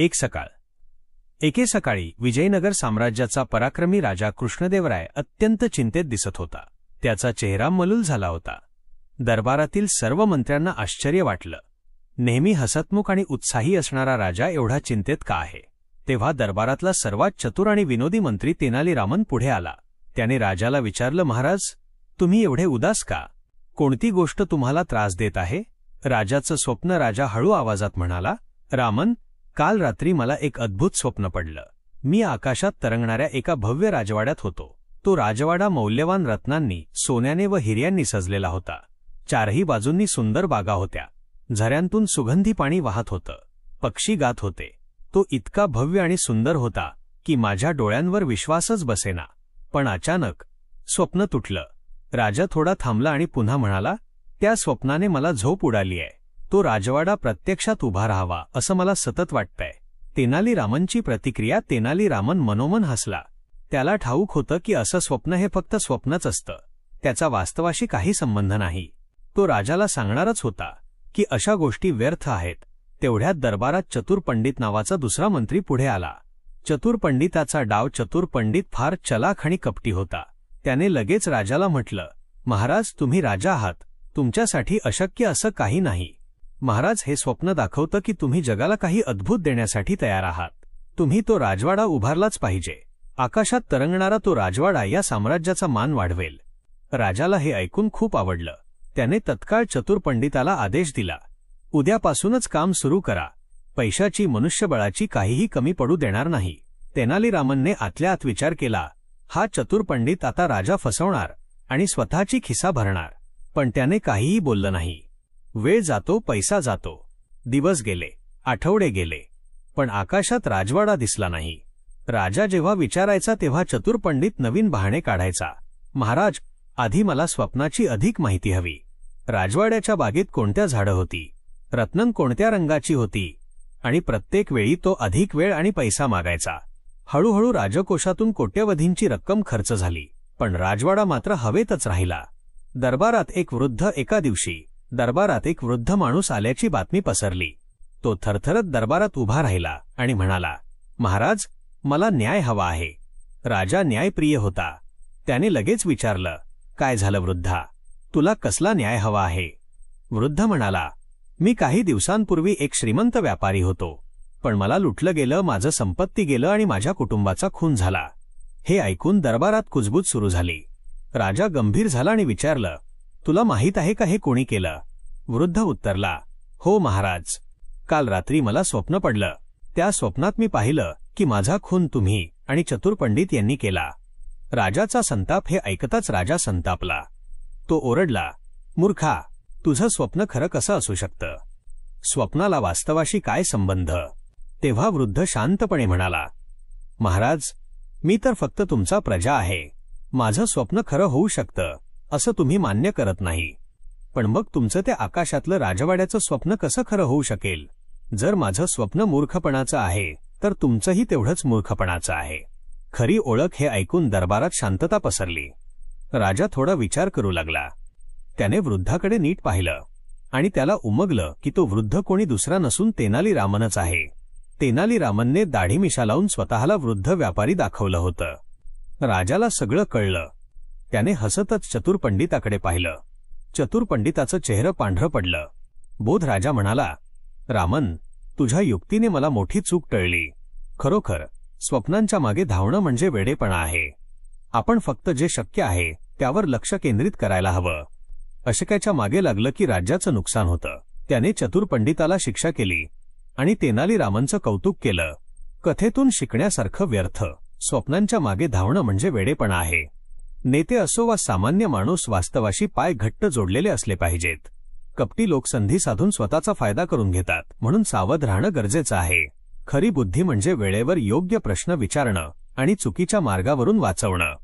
एक सकाळ. एके सकाळी विजयनगर साम्राज्याचा पराक्रमी राजा कृष्णदेवराय अत्यंत चिंतेत दिसत होता. त्याचा चेहरा मलूल झाला होता. दरबारातील सर्व मंत्र्यांना आश्चर्य वाटलं. नेहमी हसतमुख आणि उत्साही असणारा राजा एवढा चिंतेत का आहे? तेव्हा दरबारातला सर्वात चतुर आणि विनोदी मंत्री तेनालीरामन पुढे आला. त्याने राजाला विचारलं महाराज तुम्ही एवढे उदास का? कोणती गोष्ट तुम्हाला त्रास देत आहे? राजाचं स्वप्न राजा हळू आवाजात म्हणाला रामन काल रात्री मला एक अद्भुत स्वप्न पडलं. मी आकाशात तरंगणाऱ्या एका भव्य राजवाड्यात होतो. तो राजवाडा मौल्यवान रत्नांनी सोन्याने व हिर्यांनी सजलेला होता. चारही बाजूंनी सुंदर बागा होत्या. झऱ्यांतून सुगंधी पाणी वाहत होतं. पक्षी गात होते. तो इतका भव्य आणि सुंदर होता की माझ्या डोळ्यांवर विश्वासच बसेना. पण अचानक स्वप्न तुटलं. राजा थोडा थांबला आणि पुन्हा म्हणाला त्या स्वप्नाने मला झोप उडाली आहे. तो राजवाडा प्रत्यक्षात उभा राहावा असं मला सतत वाटतंय. तेनाली रामनची प्रतिक्रिया तेनाली रामन मनोमन हसला. त्याला ठाऊक होतं की असं स्वप्न हे फक्त स्वप्नच असतं. त्याचा वास्तवाशी काही संबंध नाही. तो राजाला सांगणारच होता की अशा गोष्टी व्यर्थ आहेत. तेवढ्यात दरबारात चतुर पंडित नावाचा दुसरा मंत्री पुढे आला. चतुर पंडिताचा डाव चतुर पंडित फार चलाख आणि कपटी होता. त्याने लगेच राजाला म्हटलं महाराज तुम्ही राजा आहात. तुमच्यासाठी अशक्य असं काही नाही. महाराज हे स्वप्न दाखवतं की तुम्ही जगाला काही अद्भुत देण्यासाठी तयार आहात. तुम्ही तो राजवाडा उभारलाच पाहिजे. आकाशात तरंगणारा तो राजवाडा या साम्राज्याचा मान वाढवेल. राजाला हे ऐकून खूप आवडलं. त्याने तत्काळ चतुर पंडिताला आदेश दिला. उद्यापासूनच काम सुरू करा. पैशाची मनुष्यबळाची काहीही कमी पडू देणार नाही. तेनालीरामनने आतल्या आत विचार केला. हा चतुर पंडित आता राजा फसवणार आणि स्वतःची खिसा भरणार. पण त्याने काहीही बोललं नाही. वेळ जातो पैसा जातो. दिवस गेले आठवडे गेले. पण आकाशात राजवाडा दिसला नाही. राजा जेव्हा विचारायचा तेव्हा चतुर पंडित नवीन बहाणे काढायचा. महाराज आधी मला स्वप्नाची अधिक माहिती हवी. राजवाड्याच्या बागेत कोणत्या झाडं होती? रत्नन कोणत्या रंगाची होती? आणि प्रत्येक वेळी तो अधिक वेळ आणि पैसा मागायचा. हळूहळू राजकोषातून कोट्यवधींची रक्कम खर्च झाली. पण राजवाडा मात्र हवेतच राहिला. दरबारात एक वृद्ध एका दिवशी दरबारात एक वृद्ध माणूस आल्याची बातमी पसरली. तो थरथरत दरबारात उभा राहिला आणि म्हणाला महाराज मला न्याय हवा आहे. राजा न्यायप्रिय होता. त्याने लगेच विचारलं काय झालं वृद्धा? तुला कसला न्याय हवा आहे? वृद्ध म्हणाला मी काही दिवसांपूर्वी एक श्रीमंत व्यापारी होतो. पण मला लुटलं गेलं माझं संपत्ती गेलं आणि माझ्या कुटुंबाचा खून झाला. हे ऐकून दरबारात कुजबूज सुरू झाली. राजा गंभीर झाला आणि विचारलं तुला माहीत आहे का हे कोणी केलं? वृद्ध उत्तरला हो महाराज. काल रात्री मला स्वप्न पडलं. त्या स्वप्नात मी पाहिलं की माझा खून तुम्ही आणि चतुर पंडित यांनी केला. राजाचा संताप हे ऐकताच राजा संतापला. तो ओरडला मूर्खा तुझं स्वप्न खरं कसं असू शकतं? स्वप्नाला वास्तवाशी काय संबंध? तेव्हा वृद्ध शांतपणे म्हणाला महाराज मी तर फक्त तुमचा प्रजा आहे. माझं स्वप्न खरं होऊ शकतं. असं तुम्ही मान्य करत नाही. पण मग तुमचं त्या आकाशातलं राजवाड्याचं स्वप्न कसं खरं होऊ शकेल? जर माझं स्वप्न मूर्खपणाचं आहे तर तुमचंही तेवढंच मूर्खपणाचं आहे. खरी ओळख हे ऐकून दरबारात शांतता पसरली. राजा थोडा विचार करू लागला. त्याने वृद्धाकडे नीट पाहिलं. आणि त्याला उमगलं की तो वृद्ध कोणी दुसरा नसून तेनाली रामनच आहे. तेनाली रामनने दाढी मिशा लावून स्वतःला वृद्ध व्यापारी दाखवलं होतं. राजाला सगळं कळलं. त्याने हसतच चतुर पंडिताकडे पाहिलं. चतुर पंडिताचं चेहरं पांढरं पडलं. बोध राजा म्हणाला रामन तुझ्या युक्तीने मला मोठी चूक टळली. खरोखर स्वप्नांच्या मागे धावणं म्हणजे वेडेपणा आहे. आपण फक्त जे शक्य आहे त्यावर लक्ष केंद्रित करायला हवं. अशक्याच्या मागे लागलं की राज्याचं नुकसान होतं. त्याने चतुर पंडिताला शिक्षा केली आणि तेनाली रामनचं कौतुक केलं. कथेतून शिकण्यासारखं व्यर्थ. स्वप्नांच्या मागे धावणं म्हणजे वेडेपणा आहे. नेते असो वा सामान्य माणूस वास्तवाशी पाय घट्ट जोडलेले असले पाहिजेत. कपटी लोक संधी साधून स्वतःचा फायदा करून घेतात म्हणून सावध राहणं गरजेचं आहे. खरी बुद्धी म्हणजे वेळेवर योग्य प्रश्न विचारणं आणि चुकीच्या मार्गावरून वाचवणं.